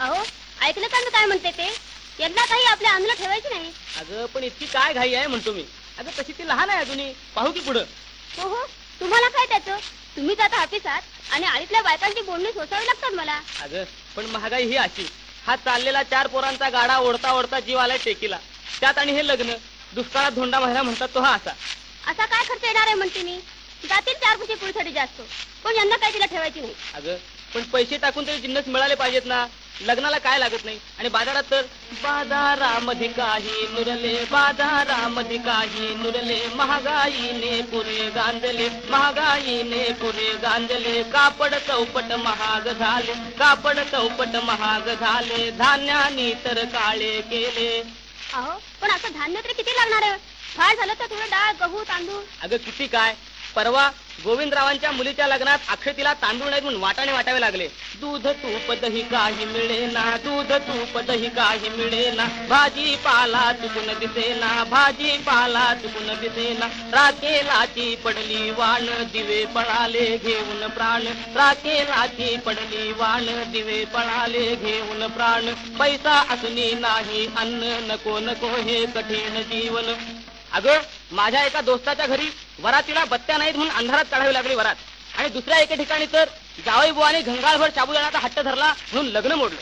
अहो ऐकलं का मी काय म्हणते ते? यंदा काही आपल्या अंगला ठेवायची नाही. अगं पण इतकी काय घाई आहे म्हणतो मी. अगं तशी ती लहान आहे अजूनही. पाहू की पुढं. हो हो तुम्हाला काय त्याचं? तुम्ही जाता ऑफिसात आणि आळीतल्या बायकांची बोलणी सोसावी लागतात मला. अगं पण महागाई ही अशी. हा चाललेला चार पोरांचा गाडा ओढता ओढता जीव आलाय टेकीला. त्यात आणि हे लग्न दुष्काळात धोंडा महिला म्हणतात तो हा असा. असा काय खर्च येणार आहे म्हणते मी? जातील चार पैसे पुढीसाठी जास्त. पण यांना काय तिला ठेवायची नाही. अगं पण पैसे टाकून तरी जिन्नस मिळाले पाहिजेत ना. लग्नाला काय लागत नाही? आणि बाजारात तर बाजारामध्ये काही नुरले बाजारामध्ये काही नुरले महागाईने पुरे गांजले महागाईने पुरे गांजले. कापड चौपट महाग झाले कापड चौपट महाग झाले. धान्यानी तर काळे केले. अहो पण असं धान्य तरी किती लागणार आहे? फार झालं तर थोडं डाळ गहू तांदूळ? अगं किती काय? परवा गोविंदरावांच्या मुलीच्या लग्नात अक्षतीला तांदूळ नाहीत म्हणून वाटाणे वाटावे लागले. दूध तूप दही काही मिळे ना दूध तूप दही काही मिळे ना. भाजी पाला चुकून दिसे ना भाजी पाला चुकून दिसे ना. राखेलाची पडली वाण दिवे पळाले घेऊन प्राण. राखेलाची पडली वाण दिवे पळाले घेऊन प्राण. पैसा असनी नाही अन्न नको नको हे कठीण जीवन. अगं माझ्या एका दोस्ताच्या घरी वरातीला बत्त्या नाहीत म्हणून अंधारात काढावी लागली वरात. आणि दुसऱ्या एके ठिकाणी तर जावई बुवाने घंगाळभर साबुदाण्याचा हट्ट धरला म्हणून लग्न मोडलं.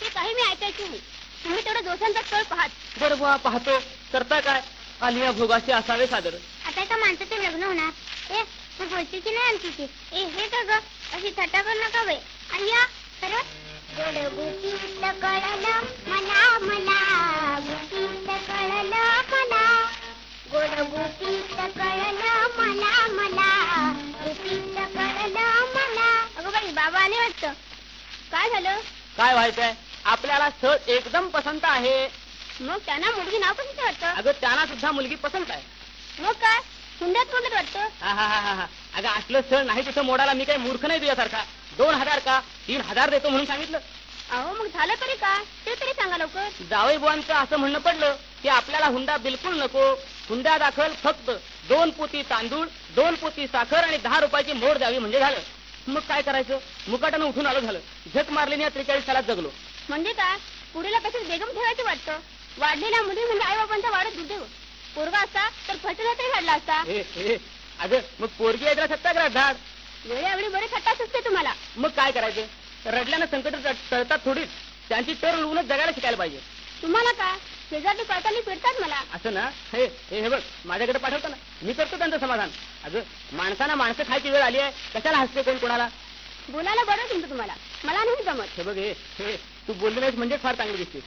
ते काही मी ऐकायची नाही. तुम्ही तेवढं दोषांचा कळ पाहात. बरं बुवा पाहतो. करता काय? आलिया भोगाशी असावे सादर. आता एका माणसाचं लग्न होणार. ए तू बोलते की नाही आणखी ए हे का ग? अशी थट्टा करू नका बाई. आणि या झालं? काय व्हायचंय? आपल्याला स्थळ एकदम पसंत आहे. मग त्यांना मुलगी नाव कसं वाटतं? अगं त्यांना सुद्धा मुलगी पसंत आहे. मग काय? हुंड्यात बोलत वाटतं? हा हा हा हा हा. अगं असलं स्थळ नाही तिथं मोडाला मी काही मूर्ख नाही तुझ्यासारखा. दोन हजार का? तीन हजार देतो म्हणून सांगितलं. अहो मग झालं तरी काय? ते तरी सांगा लवकर. जावई बुवांचं असं म्हणणं पडलं की आपल्याला हुंडा बिलकुल नको. हुंडा दाखल फक्त दोन पोती तांदूळ दोन पोती साखर आणि दहा रुपयाची मोड द्यावी म्हणजे झालं. मग काय करायचं? मुकाटानं उठून आलो झालं. झक मारली या त्रेचाळीस सालात जगलो. म्हणजे काय? पुढीला कसं बेगम ठेवायचं वाटतं? वाढलेल्या मुली म्हणजे आई बाबांचा वाढत दुर्दैव पोरगा असता तर फटला तरी घडला असता. हे हे अगं मग पोरगी आहे जरा सत्याग्रह धाड वेळोवेळी बरे थट्टा सुचते तुम्हाला. मग काय करायचं? रडल्यानं संकट टळतात थोडीच त्यांची टर उडवूनच जगायला शिकायला पाहिजे. तुम्हाला काय शेजारची पळतानी फिरतात मला. असं ना? हे हे हे बघ माझ्याकडे पाठवतो ना. मी करतो त्यांचं समाधान. अगं माणसाना माणसं खायची वेळ आली आहे. कशाला हसते कोण कोणाला? बोलायला बरं तुमचं तुम्हाला. मला नाही जमत. हे बघ हे हे तू बोलली नाहीस म्हणजे फार चांगली दिसते